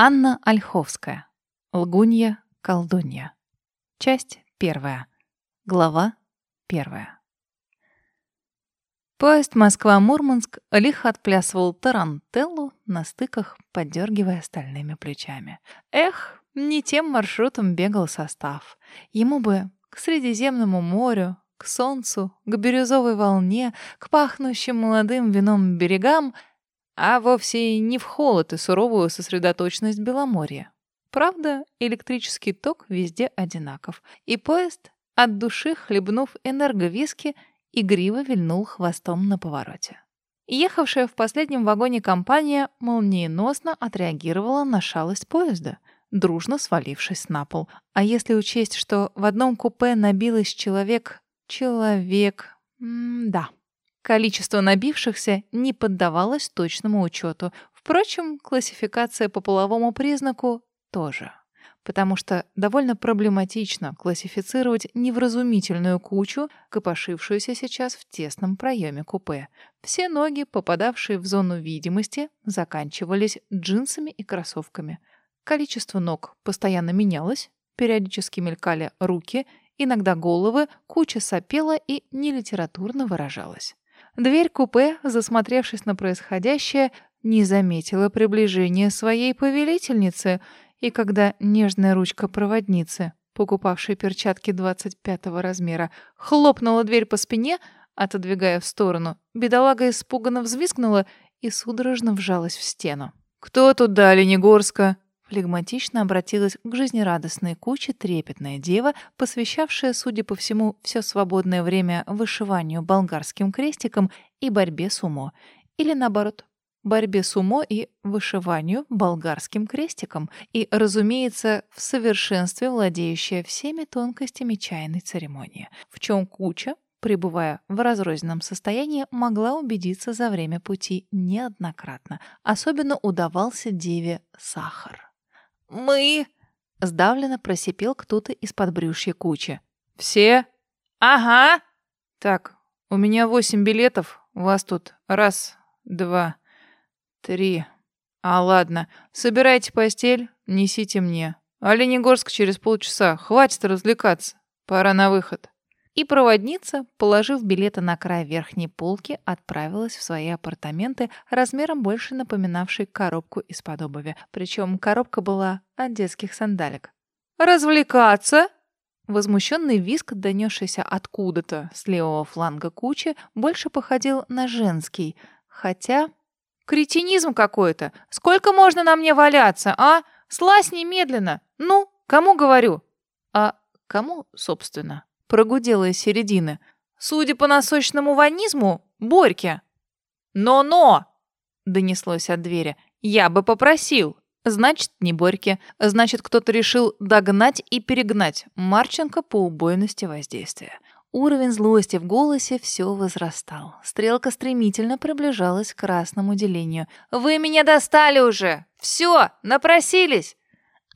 Анна Ольховская. Лгунья, колдунья. Часть первая. Глава первая. Поезд Москва-Мурманск лихо отплясывал тарантеллу на стыках, поддергивая стальными плечами. Эх, не тем маршрутом бегал состав. Ему бы к Средиземному морю, к солнцу, к бирюзовой волне, к пахнущим молодым вином берегам — а вовсе не в холод и суровую сосредоточенность Беломорья. Правда, электрический ток везде одинаков, и поезд, от души хлебнув энерговиски, игриво вильнул хвостом на повороте. Ехавшая в последнем вагоне компания молниеносно отреагировала на шалость поезда, дружно свалившись на пол. А если учесть, что в одном купе набилось человек... Человек... М да. Количество набившихся не поддавалось точному учету. Впрочем, классификация по половому признаку тоже. Потому что довольно проблематично классифицировать невразумительную кучу, копошившуюся сейчас в тесном проеме купе. Все ноги, попадавшие в зону видимости, заканчивались джинсами и кроссовками. Количество ног постоянно менялось, периодически мелькали руки, иногда головы, куча сопела и нелитературно выражалась. Дверь купе, засмотревшись на происходящее, не заметила приближения своей повелительницы, и когда нежная ручка проводницы, покупавшей перчатки 25 размера, хлопнула дверь по спине, отодвигая в сторону, бедолага испуганно взвизгнула и судорожно вжалась в стену. «Кто тут да, Ленигорска?» Флегматично обратилась к жизнерадостной куче трепетная дева, посвящавшая, судя по всему, все свободное время вышиванию болгарским крестиком и борьбе с умо. Или наоборот, борьбе с умо и вышиванию болгарским крестиком. И, разумеется, в совершенстве владеющая всеми тонкостями чайной церемонии. В чем куча, пребывая в разрозненном состоянии, могла убедиться за время пути неоднократно. Особенно удавался деве сахар. «Мы...» — сдавленно просипел кто-то из-под брюшья кучи. «Все?» «Ага!» «Так, у меня восемь билетов, у вас тут раз, два, три. А ладно, собирайте постель, несите мне. Оленегорск через полчаса, хватит развлекаться, пора на выход». И проводница, положив билеты на край верхней полки, отправилась в свои апартаменты, размером больше напоминавшей коробку из-под обуви. Причем коробка была от детских сандалек. «Развлекаться?» Возмущенный виск, донесшийся откуда-то с левого фланга кучи, больше походил на женский, хотя... «Кретинизм какой-то! Сколько можно на мне валяться, а? Слазь немедленно! Ну, кому говорю?» «А кому, собственно?» Прогудела из середины. «Судя по насущному ванизму, Борьке». «Но-но!» — донеслось от двери. «Я бы попросил». Значит, не Борьке. Значит, кто-то решил догнать и перегнать Марченко по убойности воздействия. Уровень злости в голосе все возрастал. Стрелка стремительно приближалась к красному делению. «Вы меня достали уже! Все, напросились!»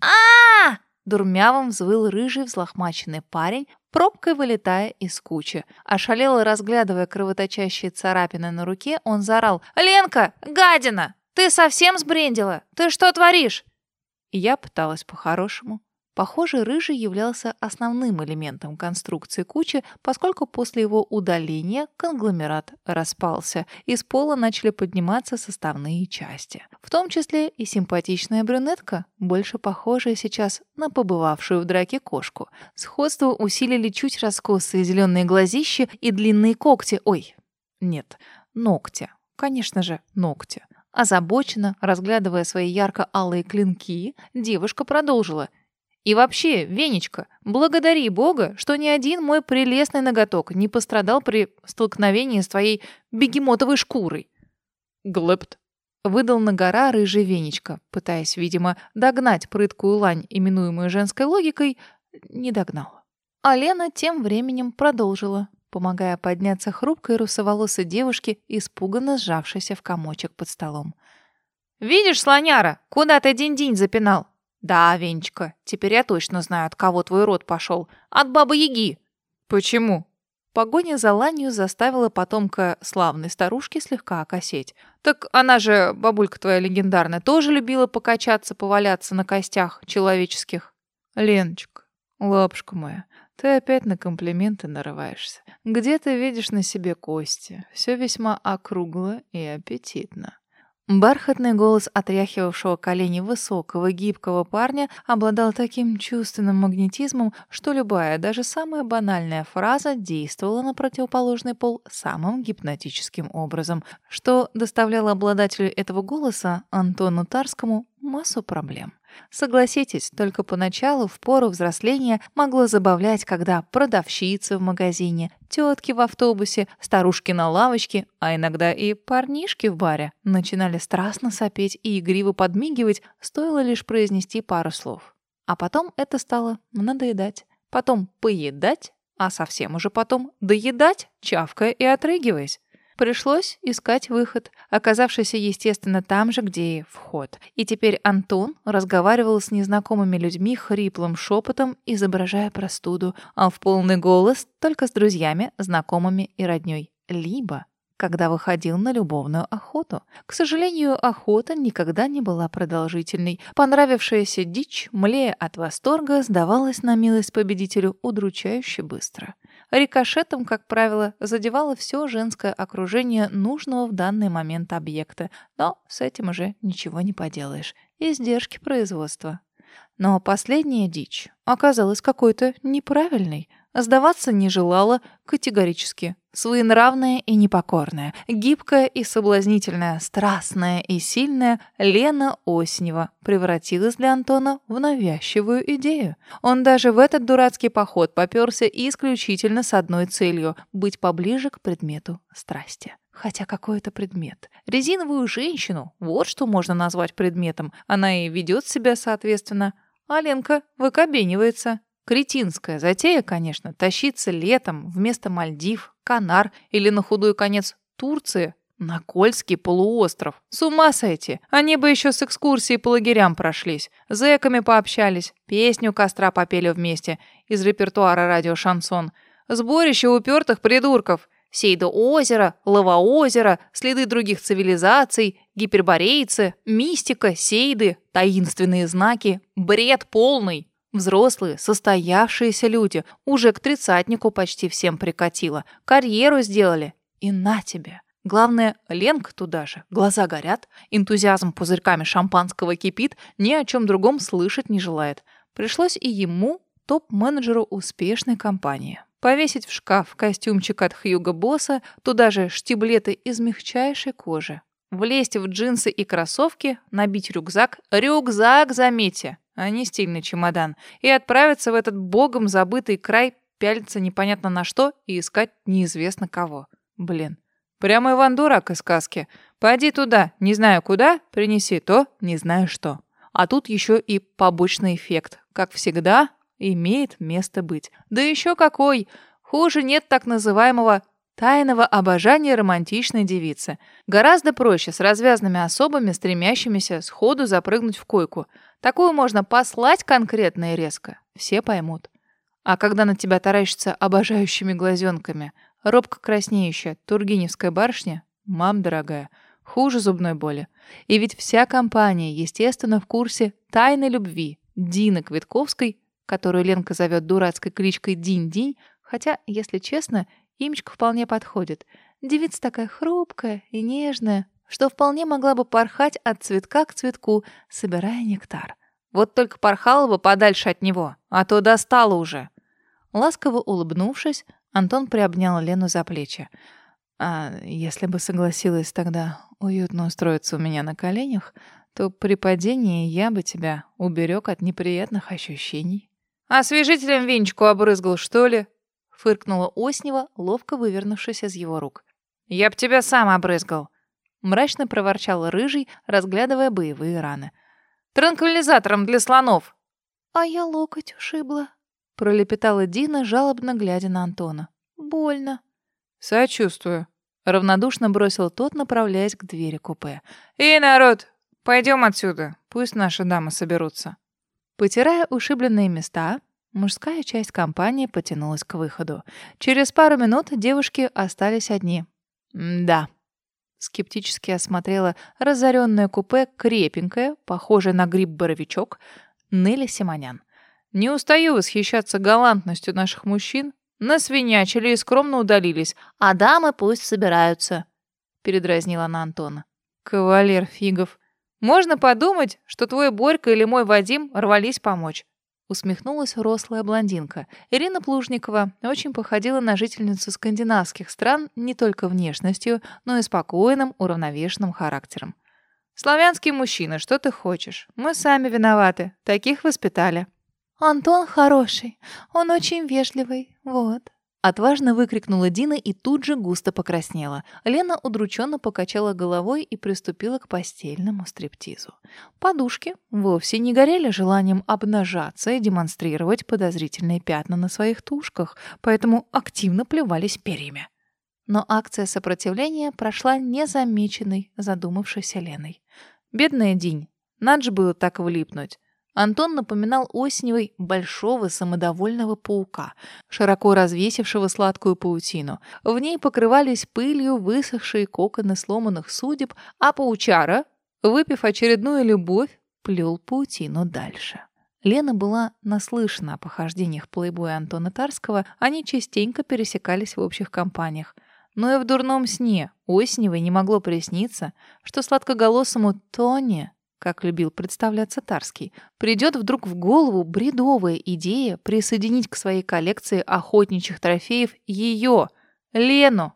а, -а, -а Дурмявым взвыл рыжий взлохмаченный парень, пробкой вылетая из кучи. Ошалело разглядывая кровоточащие царапины на руке, он заорал «Ленка, гадина! Ты совсем сбрендила? Ты что творишь?» И я пыталась по-хорошему. Похоже, рыжий являлся основным элементом конструкции кучи, поскольку после его удаления конгломерат распался. Из пола начали подниматься составные части. В том числе и симпатичная брюнетка, больше похожая сейчас на побывавшую в драке кошку. Сходство усилили чуть раскосые зеленые глазища и длинные когти. Ой, нет, ногти. Конечно же, ногти. Озабоченно, разглядывая свои ярко-алые клинки, девушка продолжила — и вообще, Венечка, благодари Бога, что ни один мой прелестный ноготок не пострадал при столкновении с твоей бегемотовой шкурой. Глэпт. Выдал на гора рыжий Венечка, пытаясь, видимо, догнать прыткую лань, именуемую женской логикой, не догнал. А Лена тем временем продолжила, помогая подняться хрупкой русоволосой девушке, испуганно сжавшейся в комочек под столом. «Видишь, слоняра, куда ты день-день запинал? «Да, Венечка, теперь я точно знаю, от кого твой род пошел. От Бабы-Яги». «Почему?» Погоня за ланью заставила потомка славной старушки слегка окосеть. «Так она же, бабулька твоя легендарная, тоже любила покачаться, поваляться на костях человеческих». «Леночка, лапушка моя, ты опять на комплименты нарываешься. Где ты видишь на себе кости? Все весьма округло и аппетитно». Бархатный голос отряхивавшего колени высокого, гибкого парня обладал таким чувственным магнетизмом, что любая, даже самая банальная фраза действовала на противоположный пол самым гипнотическим образом, что доставляло обладателю этого голоса, Антону Тарскому, массу проблем. Согласитесь, только поначалу в пору взросления могло забавлять, когда продавщицы в магазине, тетки в автобусе, старушки на лавочке, а иногда и парнишки в баре начинали страстно сопеть и игриво подмигивать, стоило лишь произнести пару слов. А потом это стало надоедать. Потом поедать, а совсем уже потом доедать, чавкая и отрыгиваясь. Пришлось искать выход, оказавшийся, естественно, там же, где и вход. И теперь Антон разговаривал с незнакомыми людьми хриплым шепотом, изображая простуду, а в полный голос только с друзьями, знакомыми и роднёй. Либо когда выходил на любовную охоту. К сожалению, охота никогда не была продолжительной. Понравившаяся дичь, млея от восторга, сдавалась на милость победителю удручающе быстро. Рикошетом, как правило, задевало все женское окружение нужного в данный момент объекта, но с этим уже ничего не поделаешь. Издержки производства. Но последняя дичь оказалась какой-то неправильной — Сдаваться не желала категорически. Своенравная и непокорная, гибкая и соблазнительная, страстная и сильная Лена Оснева превратилась для Антона в навязчивую идею. Он даже в этот дурацкий поход попёрся исключительно с одной целью — быть поближе к предмету страсти. Хотя какой это предмет? Резиновую женщину, вот что можно назвать предметом. Она и ведет себя соответственно. А Ленка выкобенивается. Кретинская затея, конечно, тащиться летом вместо Мальдив, Канар или на худой конец Турции на Кольский полуостров. С ума сойти! Они бы еще с экскурсией по лагерям прошлись, зэками пообщались, песню костра попели вместе из репертуара радио «Шансон». Сборище упертых придурков. Сейдо-озеро, Лавоозеро, следы других цивилизаций, гиперборейцы, мистика, сейды, таинственные знаки, бред полный. Взрослые, состоявшиеся люди, уже к тридцатнику почти всем прикатило. Карьеру сделали. И на тебе. Главное, Ленка туда же. Глаза горят, энтузиазм пузырьками шампанского кипит, ни о чем другом слышать не желает. Пришлось и ему, топ-менеджеру успешной компании. Повесить в шкаф костюмчик от Хьюга Босса, туда же штиблеты из мягчайшей кожи. Влезть в джинсы и кроссовки, набить рюкзак. Рюкзак, заметьте! А не стильный чемодан, и отправиться в этот богом забытый край, пялиться непонятно на что и искать неизвестно кого. Блин, прямо Иван Дурак из сказки. Пойди туда, не знаю куда, принеси то, не знаю что. А тут еще и побочный эффект. Как всегда, имеет место быть. Да еще какой! Хуже нет так называемого тайного обожания романтичной девицы. Гораздо проще с развязными особами, стремящимися сходу запрыгнуть в койку. Такую можно послать конкретно и резко. Все поймут. А когда на тебя таращится обожающими глазенками, робко краснеющая тургеневская барышня, мам дорогая, хуже зубной боли. И ведь вся компания, естественно, в курсе тайной любви Дины Квитковской, которую Ленка зовет дурацкой кличкой Динь-Динь, хотя, если честно, Имечка вполне подходит. Девица такая хрупкая и нежная, что вполне могла бы порхать от цветка к цветку, собирая нектар. Вот только порхала бы подальше от него, а то достала уже. Ласково улыбнувшись, Антон приобнял Лену за плечи. «А если бы согласилась тогда уютно устроиться у меня на коленях, то при падении я бы тебя уберег от неприятных ощущений». «Освежителем венчику обрызгал, что ли?» Фыркнула Оснева, ловко вывернувшись из его рук. «Я б тебя сам обрызгал!» Мрачно проворчал Рыжий, разглядывая боевые раны. «Транквилизатором для слонов!» «А я локоть ушибла», — пролепетала Дина, жалобно глядя на Антона. «Больно». «Сочувствую», — равнодушно бросил тот, направляясь к двери купе. «Эй, народ, пойдем отсюда, пусть наши дамы соберутся». Потирая ушибленные места, Мужская часть компании потянулась к выходу. Через пару минут девушки остались одни. «Да», скептически осмотрела разоренное купе, крепенькое, похожее на гриб-боровичок, Нелли Симонян. «Не устаю восхищаться галантностью наших мужчин. Насвинячили и скромно удалились. А дамы пусть собираются», — передразнила она Антона. «Кавалер Фигов, можно подумать, что твой Борька или мой Вадим рвались помочь усмехнулась рослая блондинка. Ирина Плужникова очень походила на жительницу скандинавских стран не только внешностью, но и спокойным, уравновешенным характером. «Славянский мужчина, что ты хочешь? Мы сами виноваты. Таких воспитали». «Антон хороший. Он очень вежливый. Вот». Отважно выкрикнула Дина и тут же густо покраснела. Лена удрученно покачала головой и приступила к постельному стриптизу. Подушки вовсе не горели желанием обнажаться и демонстрировать подозрительные пятна на своих тушках, поэтому активно плевались перьями. Но акция сопротивления прошла незамеченной задумавшейся Леной. Бедная Динь, надо же было так влипнуть. Антон напоминал осеневой большого самодовольного паука, широко развесившего сладкую паутину. В ней покрывались пылью высохшие коконы сломанных судеб, а паучара, выпив очередную любовь, плел паутину дальше. Лена была наслышана о похождениях плейбоя Антона Тарского, они частенько пересекались в общих компаниях. Но и в дурном сне Осеневой не могло присниться, что сладкоголосому Тони как любил представляться Тарский, придет вдруг в голову бредовая идея присоединить к своей коллекции охотничьих трофеев ее, Лену,